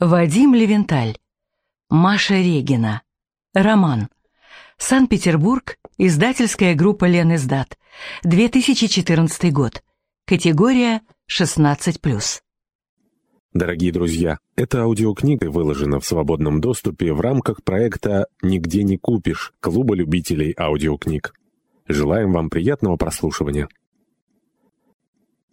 Вадим Левенталь. Маша Регина. Роман. Санкт-Петербург. Издательская группа Лен Издат. 2014 год. Категория 16+. Дорогие друзья, эта аудиокнига выложена в свободном доступе в рамках проекта «Нигде не купишь» Клуба любителей аудиокниг. Желаем вам приятного прослушивания.